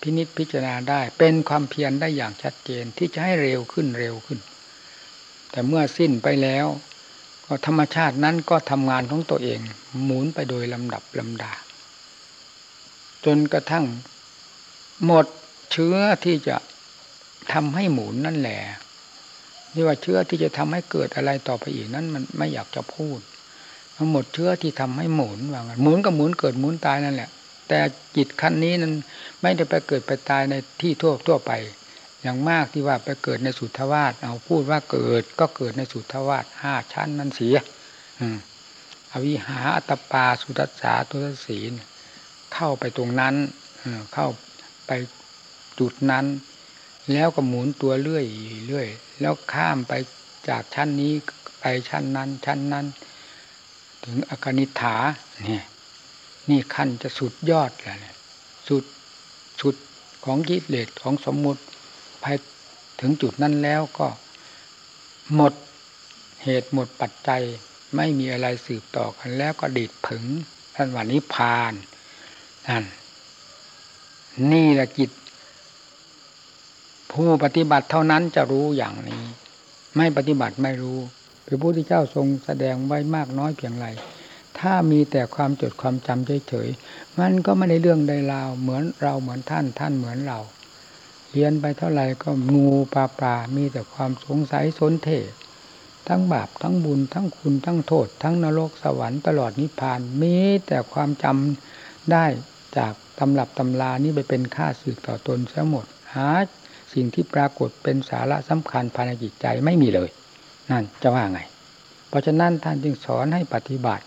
พินิจพิจารณาได้เป็นความเพียรได้อย่างชัดเจนที่จะให้เร็วขึ้นเร็วขึ้น แต่เมื่อสิ้นไปแล้ว ก็ธรรมชาตินั้นก็ทำงานของตัวเอง หมุนไปโดยลำดับลำดา จนกระทั่ง หมดเชื้อที่จะทำให้หมุนนั่นแหละ นี่ว่าเชื้อที่จะทำให้เกิดอะไรต่อไปอีกนั้นมันไม่อยากจะพูดมันหมดเชื้อที่ทำให้หมุนว่างั้นหมุนก็หมุนเกิดหมุนตายนั่นแหละ แต่จิตขั้นนี้นั้นไม่ได้ไปเกิดไปตายในที่ทั่วทั่วไป อย่างมากที่ว่าไปเกิดในสุทธวาสเอาพูดว่าเกิดก็เกิดในสุทธวาสห้าชั้นนั้นเสียอวิหาอัตปาสุทัสสาตุสศีลเข้าไปตรงนั้นเข้าไปจุดนั้น แล้วก็หมุนตัวเรื่อยเรื่อยแล้วข้ามไปจากชั้นนี้ไปชั้นนั้น ชั้นนั้น ถึงอกนิฐาเนี่ยนี่ขั้นจะสุดยอดเลยสุดสุดของกิเลสของสมมุติไปถึงจุดนั้นแล้วก็หมดเหตุหมดปัจจัยไม่มีอะไรสืบต่อกัน แล้วก็ดีดผึงท่านวันนี้พานนั่นนี่แหละกิจ ผู้ปฏิบัติเท่านั้นจะรู้อย่างนี้ ไม่ปฏิบัติไม่รู้พระพุทธเจ้าทรงแสดงไว้มากน้อยเพียงไรถ้ามีแต่ความจดความจำเฉยๆมันก็ไม่ได้เรื่องใดราวเหมือนเราเหมือนท่านท่านเหมือนเราเรียนไปเท่าไหร่ก็งูปลาปลามีแต่ความสงสัยสนเททั้งบาปทั้งบุญทั้งคุณทั้งโทษ ทั้งนรกสวรรค์ตลอดนิพพานมีแต่ความจำได้จากตำรับตำรานี้ไปเป็นค่าสึกต่อตนเสียหมด หา สิ่งที่ปรากฏเป็นสาระสำคัญภายในจิตใจไม่มีเลย นั่นจะว่าไง เพราะฉะนั้นท่านจึงสอนให้ปฏิบัติ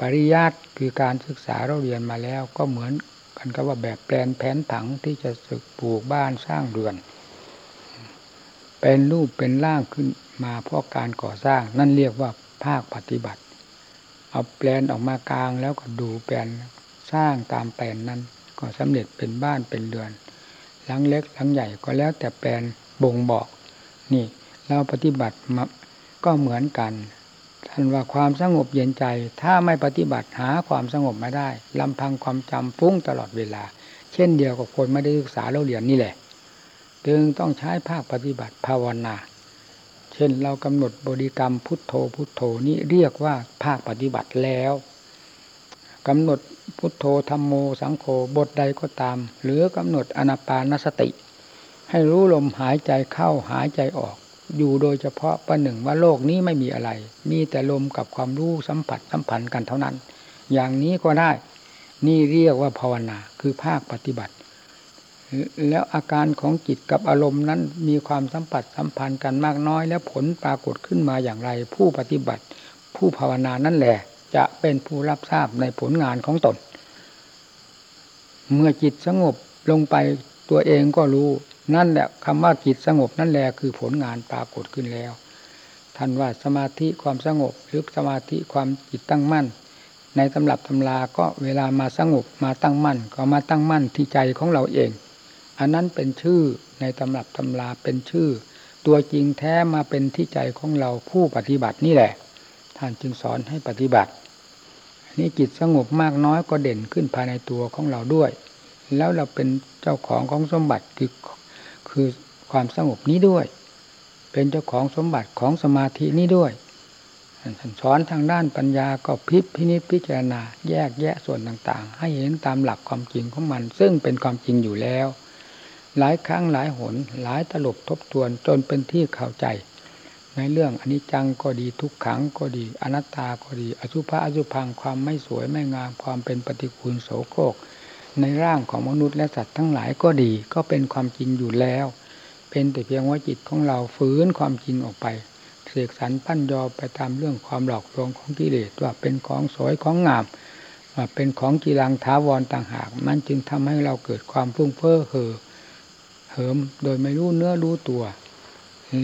ปริยัติคือการศึกษาเราเรียนมาแล้วก็เหมือนกันกับว่าแบบแปลนแผนผังที่จะสึกปลูกบ้านสร้างเรือน เป็นรูปเป็นร่างขึ้นมาเพราะการก่อสร้าง นั่นเรียกว่าภาคปฏิบัติ เอาแปลนออกมากลางแล้วก็ดูแปลนสร้างตามแปลนนั้น ก็สำเร็จเป็นบ้านเป็นเรือน ลังเล็กหลังใหญ่ก็แล้วแต่แปลนบ่งบอก นี่ เราปฏิบัติมาก็เหมือนกันท่านว่าความสงบเย็นใจ ถ้าไม่ปฏิบัติหาความสงบไม่ได้ลำพังความจำฟุ้งตลอดเวลา เช่นเดียวกับคนไม่ได้ศึกษาเราเรียนนี่แหละ จึงต้องใช้ภาคปฏิบัติภาวนา เช่นเรากำหนดบริกรรมพุทโธพุทโธนี้เรียกว่าภาคปฏิบัติแล้วกำหนด พุทโธธรรมโมสังโฆบทใดก็ตาม หรือกำหนดอนาปานสติ ให้รู้ลมหายใจเข้าหายใจออก อยู่โดยเฉพาะประหนึ่งว่าโลกนี้ไม่มีอะไร มีแต่ลมกับความรู้สัมผัสสัมพันธ์กันเท่านั้น อย่างนี้ก็ได้ นี่เรียกว่าภาวนาคือภาคปฏิบัติ แล้วอาการของจิตกับอารมณ์นั้นมีความสัมผัสสัมพันธ์กันมากน้อย แล้วผลปรากฏขึ้นมาอย่างไร ผู้ปฏิบัติ ผู้ภาวนานั่นแหละจะเป็นผู้รับทราบในผลงานของตน เมื่อจิตสงบลงไปตัวเองก็รู้นั่นแหละคำว่าจิตสงบนั่นแหละคือผลงานปรากฏขึ้นแล้วท่านว่าสมาธิความสงบหรือสมาธิความจิตตั้งมั่น ในตำรับตำราก็เวลามาสงบมาตั้งมั่น ก็มาตั้งมั่นที่ใจของเราเอง อันนั้นเป็นชื่อในตำรับตำราเป็นชื่อ ตัวจริงแท้มาเป็นที่ใจของเราผู้ปฏิบัตินี่แหละ ท่านจึงสอนให้ปฏิบัติ นี่จิตสงบมากน้อยก็เด่นขึ้นภายในตัวของเราด้วย แล้วเราเป็นเจ้าของของสมบัติคือคือความสงบนี้ด้วย เป็นเจ้าของสมบัติของสมาธินี้ด้วยสอนทางด้านปัญญาก็พิพินิจพิจารณา แยกแยะส่วนต่างๆ ให้เห็นตามหลักความจริงของมัน ซึ่งเป็นความจริงอยู่แล้ว หลายครั้งหลายหน หลายตลบทบทวนจนเป็นที่เข้าใจ ในเรื่องอนิจจังก็ดีทุกขังก็ดี อนัตตาก็ดี อสุภะอสุพังความไม่สวยไม่งามความเป็นปฏิกูลโสโครก ในร่างของมนุษย์และสัตว์ทั้งหลายก็ดี ก็เป็นความจริงอยู่แล้ว เป็นแต่เพียงว่าจิตของเราฝืนความจริงออกไปเสกสรรปั้นยอไปตามเรื่องความหลอกลวงของกิเลสว่าเป็นของสวยของงามว่าเป็นของกีรังท้าวรต่างหาก มันจึงทำให้เราเกิดความฟุ้งเฟ้อเห่อเหิมโดยไม่รู้เนื้อรู้ตัว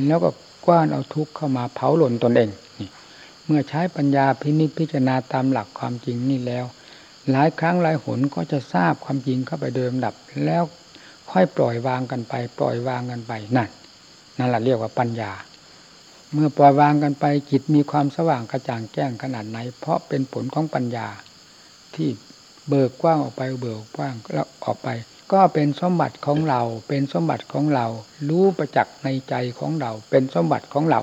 แล้วก็ กว้านเอาทุกข์เข้ามาเผาหล่นตนเองนี่เมื่อใช้ปัญญาพินิจพิจารณาตามหลักความจริงนี่แล้ว หลายครั้งหลายหนก็จะทราบความจริงเข้าไปเดิมดับ แล้วค่อยปล่อยวางกันไป ปล่อยวางกันไปนั่นนั่นแหละเรียกว่าปัญญา เมื่อปล่อยวางกันไปจิตมีความสว่างกระจ่างแจ้งขนาดไหน เพราะเป็นผลของปัญญาที่เบิกกว้างออกไปเบิกกว้างแล้วออกไป ก็เป็นสมบัติของเรา เป็นสมบัติของเรา รู้ประจักษ์ในใจของเรา เป็นสมบัติของเรา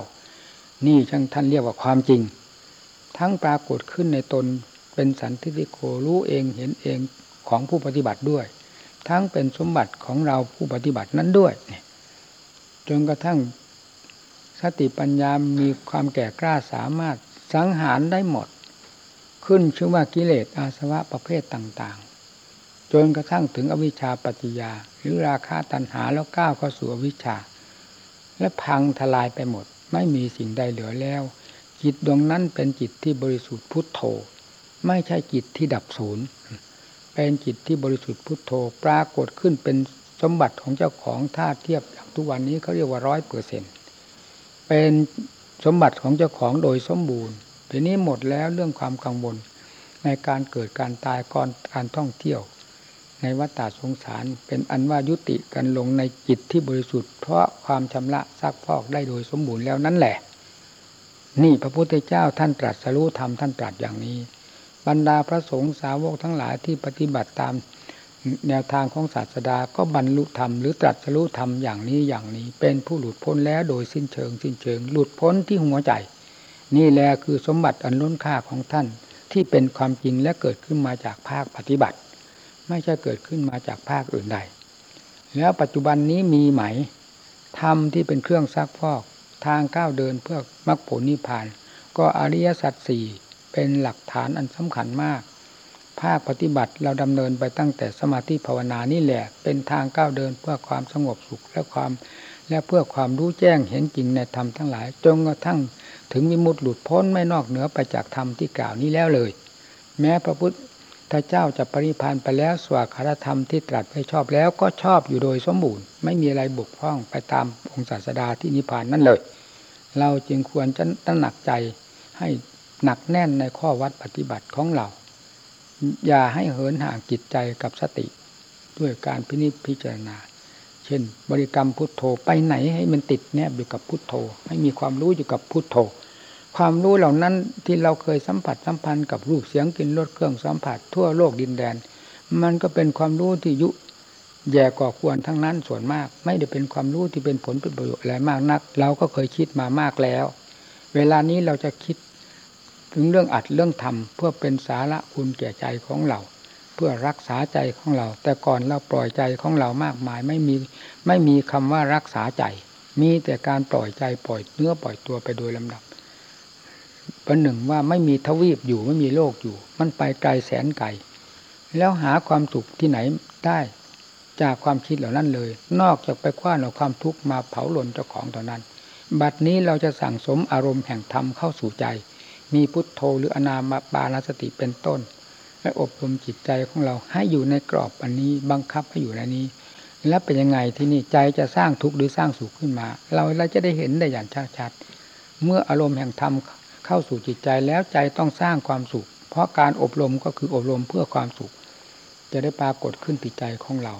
นี่ช่างท่านเรียกว่าความจริง ทั้งปรากฏขึ้นในตนเป็นสันทิฏฐิโกรู้เองเห็นเองของผู้ปฏิบัติด้วย ทั้งเป็นสมบัติของเราผู้ปฏิบัตินั้นด้วยจนกระทั่งสติปัญญามีความแก่กล้าสามารถสังหารได้หมด ขึ้นชื่อว่ากิเลสอาสวะประเภทต่าง จนกระทั่งถึงอวิชชาปัจจยา หรือราคาตัณหาแล้วก้าวเข้าสู่อวิชชา และพังทลายไปหมด ไม่มีสิ่งใดเหลือแล้ว จิตดวงนั้นเป็นจิตที่บริสุทธิ์พุทโธ ไม่ใช่จิตที่ดับศูนย์เป็นจิตที่บริสุทธิ์พุทโธปรากฏขึ้นเป็นสมบัติของเจ้าของท่าเทียบอย่างทุกวันนี้เขาเรียกว่าร้อยเปอร์เซ็นเป็นสมบัติของเจ้าของโดยสมบูรณ์ทีนี้หมดแล้วเรื่องความกังวลในการเกิดการตายก่อนการท่องเที่ยว ในวัฏฏสงสาร เป็นอันว่ายุติกันลงในจิตที่บริสุทธิ์เพราะความชำระซักพอกได้โดยสมบูรณ์แล้วนั่นแหละ นี่พระพุทธเจ้าท่านตรัสรู้ธรรมท่านตรัสอย่างนี้ บรรดาพระสงฆ์สาวกทั้งหลายที่ปฏิบัติตามแนวทางของศาสดาก็บรรลุธรรมหรือตรัสรู้ธรรมอย่างนี้อย่างนี้ เป็นผู้หลุดพ้นแล้วโดยสิ้นเชิง สิ้นเชิง หลุดพ้นที่หัวใจ นี่แหละคือสมบัติอันล้นค่าของท่านที่เป็นความจริงและเกิดขึ้นมาจากภาคปฏิบัติ ไม่ใช่เกิดขึ้นมาจากภาคอื่นใด แล้วปัจจุบันนี้มีไหมธรรมที่เป็นเครื่องซักฟอก ทางก้าวเดินเพื่อมรรคผลนิพพาน ก็อริยสัจสี่เป็นหลักฐานอันสำคัญมาก ภาคปฏิบัติเราดำเนินไปตั้งแต่สมาธิภาวนานี่แหละ เป็นทางก้าวเดินเพื่อความสงบสุขและความและเพื่อความรู้แจ้งเห็นจริงในธรรมทั้งหลายจนกระทั่งถึงวิมุตติหลุดพ้นไม่นอกเหนือไปจากธรรมที่กล่าวนี้แล้วเลย แม้พระพุทธ เจ้าจะปริพันธ์ไปแล้วสวากรธรรมที่ตรัสไว้ชอบแล้วก็ชอบอยู่โดยสมบูรณ์ไม่มีอะไรบกพร่องไปตามองศาสดาที่นิพพานนั่นเลย เราจึงควรจะตั้งหนักใจให้หนักแน่นในข้อวัดปฏิบัติของเรา อย่าให้เหินห่างจิตใจกับสติ ด้วยการพินิจพิจารณา เช่น บริกรรมพุทโธไปไหนให้มันติดแนบอยู่กับพุทโธ ให้มีความรู้อยู่กับพุทโธ ความรู้เหล่านั้นที่เราเคยสัมผัสสัมพันธ์กับรูปเสียงกลิ่นรสเครื่องสัมผัสทั่วโลกดินแดน มันก็เป็นความรู้ที่ยุแย่ก่อควรทั้งนั้นส่วนมาก ไม่ได้เป็นความรู้ที่เป็นผลเป็นประโยชน์อะไรมากนัก เราก็เคยคิดมามากแล้ว เวลานี้เราจะคิดถึงเรื่องอัดเรื่องทำเพื่อเป็นสาระคุณแก่ใจของเรา เพื่อรักษาใจของเรา แต่ก่อนเราปล่อยใจของเรามากมาย ไม่มีไม่มีคำว่ารักษาใจ มีแต่การปล่อยใจปล่อยเนื้อปล่อยตัวไปโดยลำดับ ประหนึ่งว่าไม่มีทวีปอยู่ไม่มีโลกอยู่ มันไปไกลแสนไกลแล้วหาความสุขที่ไหนได้จากความคิดเหล่านั้นเลย นอกจากไปคว้านเอาความทุกข์มาเผาหล่นเจ้าของเท่านั้น บัดนี้เราจะสั่งสมอารมณ์แห่งธรรมเข้าสู่ใจ มีพุทโธหรืออนามาบาลสติเป็นต้น และอบรมจิตใจของเราให้อยู่ในกรอบอันนี้บังคับให้อยู่ในนี้ แล้วเป็นยังไงที่นี่ใจจะสร้างทุกข์หรือสร้างสุขขึ้นมา เราเราจะได้เห็นได้อย่างชัดๆเมื่ออารมณ์แห่งธรรม เข้าสู่จิตใจแล้วใจต้องสร้างความสุข เพราะการอบรมก็คืออบรมเพื่อความสุข จะได้ปรากฏขึ้นติดใจของเรา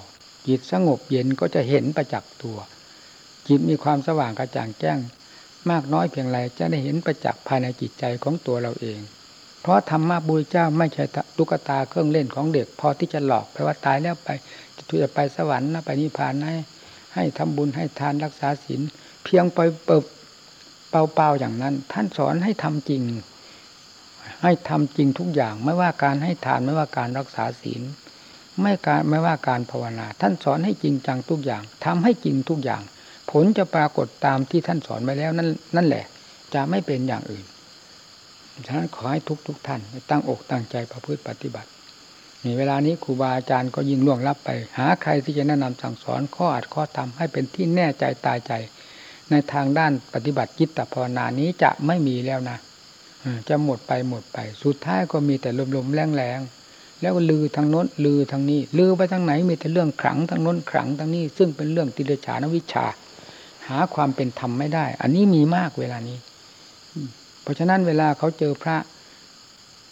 จิตสงบเย็นก็จะเห็นประจักษ์ตัว จิตมีความสว่างกระจ่างแจ้ง มากน้อยเพียงไรจะได้เห็นประจักษ์ภายในจิตใจของตัวเราเอง เพราะธรรมะบุญเจ้าไม่ใช่ตุ๊กตาเครื่องเล่นของเด็ก พอที่จะหลอกไปว่าตายแล้วไปจะไปสวรรค์นะไปนิพพานให้ให้ทำบุญให้ทานรักษาศีลเพียงไปเปิบ เปล่าๆอย่างนั้น ท่านสอนให้ทำจริง ให้ทำจริงทุกอย่าง ไม่ว่าการให้ทานไม่ว่าการรักษาศีล ไม่การไม่ว่าการภาวนา ท่านสอนให้จริงจังทุกอย่างทำให้จริงทุกอย่าง ผลจะปรากฏตามที่ท่านสอนไว้แล้วนั่นนั่นแหละ จะไม่เป็นอย่างอื่นฉะนั้นขอให้ทุกทุกท่านตั้งอกตั้งใจประพฤติปฏิบัตินี่เวลานี้ครูบาอาจารย์ก็ยิ่งล่วงลับไป หาใครที่จะแนะนำสั่งสอนข้ออัดข้อทำให้เป็นที่แน่ใจตายใจ ในทางด้านปฏิบัติจิตตภาวนานี้จะไม่มีแล้วนะจะหมดไปหมดไป สุดท้ายก็มีแต่ลมๆแรงๆแล้วลือทางโน้นลือทางนี้ ลือไปทางไหนมีแต่เรื่องขลังทางโน้นขลังทางนี้ ซึ่งเป็นเรื่องติเดชานวิชา หาความเป็นธรรมไม่ได้ อันนี้มีมากเวลานี้ เพราะฉะนั้นเวลาเขาเจอพระ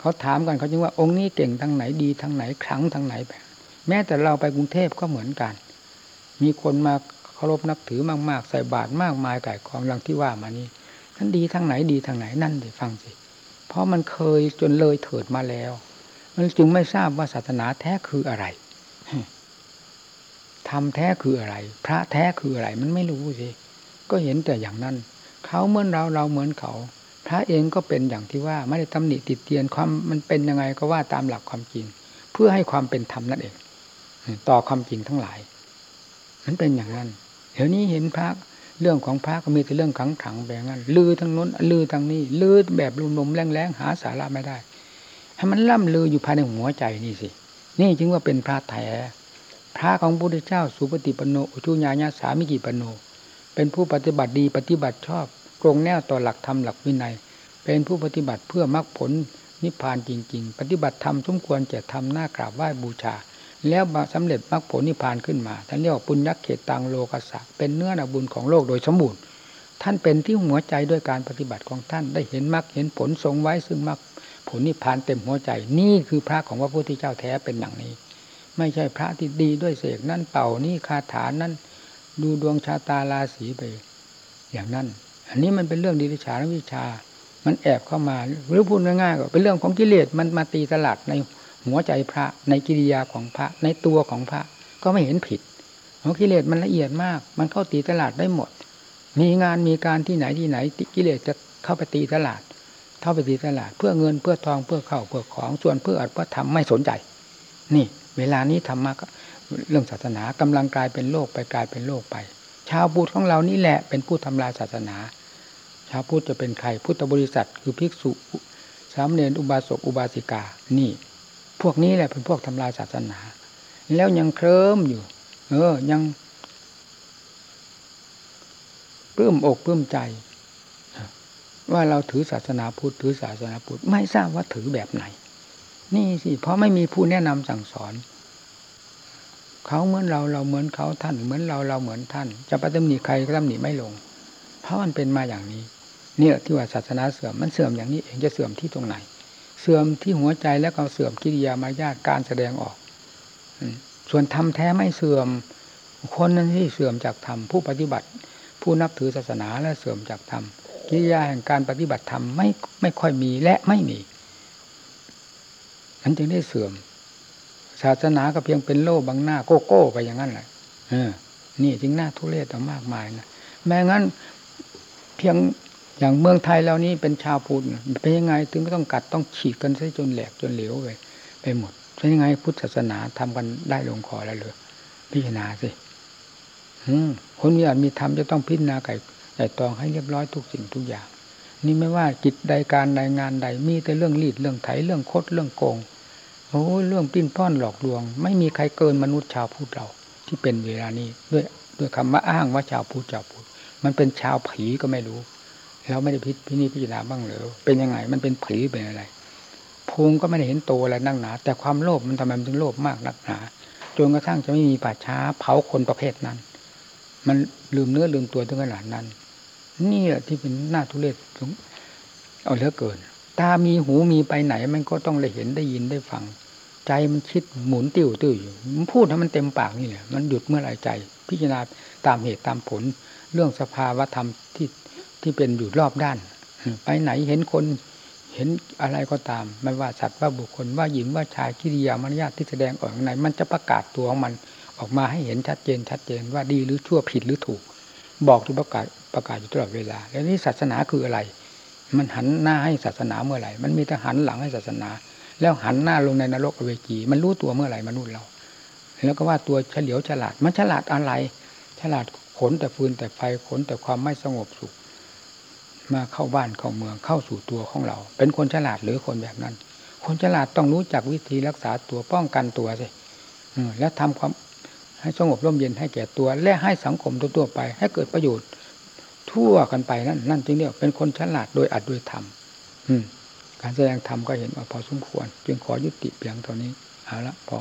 เขาถามกันเขาจึงว่าองค์นี้เก่งทางไหนดีทางไหนขลังทางไหนแม้แต่เราไปกรุงเทพก็เหมือนกัน มีคนมา เคารพนับถือมากๆ ใส่บาตรมากมายไก่กองลังที่ว่ามานี้ท่านดีทางไหนดีทางไหนนั่นสิฟังสิ เพราะมันเคยจนเลยเถิดมาแล้ว มันจึงไม่ทราบว่าศาสนาแท้คืออะไรทำแท้คืออะไร พระแท้คืออะไร มันไม่รู้สิก็เห็นแต่อย่างนั้นเขาเหมือนเราเราเหมือนเขา พระเองก็เป็นอย่างที่ว่าไม่ได้ตำหนิติดเตียนความมันเป็นยังไงก็ว่าตามหลักความจริง เพื่อให้ความเป็นธรรมนั่นเองต่อความจริงทั้งหลาย มันเป็นอย่างนั้น เดี๋ยวนี้เห็นพระเรื่องของพระก็มีแต่เรื่องขังขังแบบนั้นลือทางน้นลือทางนี้ลือแบบลมๆแรงๆหาสาระไม่ได้ให้มันล่ำลืออยู่ภายในหัวใจนี่สิ นี่จึงว่าเป็นพระแท้พระของพระพุทธเจ้าสุปฏิปันโนอุชุญาญาสามิกิปันโน เป็นผู้ปฏิบัติดีปฏิบัติชอบตรงแนวต่อหลักธรรมหลักวินัย เป็นผู้ปฏิบัติเพื่อมรรคผลนิพพานจริง ๆ ปฏิบัติธรรมสมควรจะทำหน้ากราบไหว้บูชา แล้วมาสำเร็จมรรคผลนิพพานขึ้นมาท่านเรียกว่าปุญญเขตตังโลกัสสะเป็นเนื้อนาบุญของโลกโดยสมบูรณ์ท่านเป็นที่หัวใจด้วยการปฏิบัติของท่านได้เห็นมรรคเห็นผลทรงไว้ซึ่งมรรคผลนิพพานเต็มหัวใจ นี่คือพระของพระพุทธเจ้าแท้เป็นอย่างนี้ ไม่ใช่พระที่ดีด้วยเสกนั่นเป่านี่คาถานั่นดูดวงชาตาราศีไป อย่างนั้น อันนี้มันเป็นเรื่องดีวิชาวิชา มันแอบเข้ามาหรือพูดง่ายๆก็เป็นเรื่องของกิเลสมันมาตีตลาดใน หัวใจพระในกิริยาของพระในตัวของพระก็ไม่เห็นผิดเพราะกิเลสมันละเอียดมาก มันเข้าตีตลาดได้หมด มีงานมีการที่ไหนที่ไหนกิเลสจะเข้าไปตีตลาด เข้าไปตีตลาด เพื่อเงินเพื่อทองเพื่อเข้าเพื่อของส่วนเพื่ออัดเพื่อทำไม่สนใจ นี่ เวลานี้ธรรมะเรื่องศาสนากำลังกลายเป็นโลกไปกลายเป็นโลกไป ชาวพุทธของเรานี่แหละเป็นผู้ทำลายศาสนา ชาวพุทธจะเป็นใครพุทธบริษัทคือภิกษุสามเณรอุบาสกอุบาสิกานี่ พวกนี้แหละเป็นพวกทำลายศาสนา แล้วยังเคลิ้มอยู่ เออ ยังปลื้มอกปลื้มใจ ว่าเราถือศาสนาพุทธถือศาสนาพุทธไม่ทราบว่าถือแบบไหน นี่สิเพราะไม่มีผู้แนะนำสั่งสอนเขาเหมือนเราเราเหมือนเขาท่าน เหมือนเราเราเหมือนท่าน จะไปตำหนิใครก็ตำหนิไม่ลง เพราะมันเป็นมาอย่างนี้ เนี่ยที่ว่าศาสนาเสื่อมมันเสื่อมอย่างนี้เองจะเสื่อมที่ตรงไหน เสื่อมที่หัวใจแล้วก็เสื่อมกิริยามายาการแสดงออกส่วนธรรมแท้ไม่เสื่อม คนนั้นที่เสื่อมจากธรรมผู้ปฏิบัติ ผู้นับถือศาสนาและเสื่อมจากธรรมกิริยาแห่งการปฏิบัติธรรมไม่ไม่ค่อยมีและไม่มีนั้นจึงได้เสื่อม ศาสนาก็เพียงเป็นโล่บังหน้าโกโก้ไปอย่างนั้นแหละเออนี่จึงน่าทุเรศต่มากมายนะแม้งั้นเพียง อย่างเมืองไทยเรานี้เป็นชาวพุทธเป็นยังไงถึงไม่ต้องกัดต้องฉีกกันซะจนแหลกจนเหลวไปไปหมดเป็นยังไงพุทธศาสนาทำกันได้ลงคอแล้วเลยพิจารณาสิคนมีอาจมีธรรมจะต้องพิจารณาไก่ไก่ตองให้เรียบร้อยทุกสิ่งทุกอย่าง นี่ไม่ว่าจิตใดการใดงานใดมีแต่เรื่องรีดเรื่องไถเรื่องคดเรื่องโกงโอ้เรื่องปิ้นป้อนหลอกลวง ไม่มีใครเกินมนุษย์ชาวพุทธเรา ที่เป็นเวลานี้ด้วยด้วยคำว่าอ้างว่าชาวพุทธชาวพุทธมันเป็นชาวผีก็ไม่รู้ เราไม่ได้พิพินิพิจารณาบ้างหรือเป็นยังไง มันเป็นผีเป็นอะไรภูมิก็ไม่ได้เห็นโตอะไรนั่งหนา แต่ความโลภมันทำไมมันถึงโลภมากนักหนาจนกระทั่งจะไม่มีป่าช้าเผาคนประเภทนั้น มันลืมเนื้อลืมตัวถึงขนาดนั้น นี่แหละที่เป็นหน้าทุเรศเอาเหลือเกิน ตามีหูมีไปไหน มันก็ต้องได้เห็นได้ยินได้ฟัง ใจมันคิดหมุนติ้วติ้วอยู่มันพูดให้มันเต็มปากนี่แหละมันหยุดเมื่อไรใจ พิจารณาตามเหตุตามผล เรื่องสภาวะธรรมที่ ที่เป็นอยู่รอบด้าน ไปไหนเห็นคนเห็นอะไรก็ตามไม่ว่าสัตว์ว่าบุคคลว่าหญิงว่าชายกิริยามารยาทที่แสดงออกในมันจะประกาศตัวของมันออกมาให้เห็นชัดเจนชัดเจนว่าดีหรือชั่วผิดหรือถูก บอกทุกประกาศประกาศอยู่ตลอดเวลา แล้วนี่ศาสนาคืออะไร มันหันหน้าให้ศาสนาเมื่อไหร่ มันมีแต่หันหลังให้ศาสนา แล้วหันหน้าลงในนรกอเวจี มันรู้ตัวเมื่อไหร่มนุษย์เรา แล้วก็ว่าตัวเฉลียวฉลาดมันฉลาดอะไร ฉลาดขนแต่ฟืนแต่ไฟขนแต่ความไม่สงบสุข มาเข้าบ้านเข้าเมืองเข้าสู่ตัวของเรา เป็นคนฉลาดหรือคนแบบนั้น คนฉลาดต้องรู้จักวิธีรักษาตัวป้องกันตัวสิแล้วทำความให้สงบร่มเย็นให้แก่ตัว และให้สังคมตัวไป ให้เกิดประโยชน์ ทั่วกันไปนั่นนั่นจึงเรียกเป็นคนฉลาดโดยอัดโดยธรรมการแสดงธรรมก็เห็นว่าพอสมควร จึงขอยุติเพียงเท่านี้เอาละพอ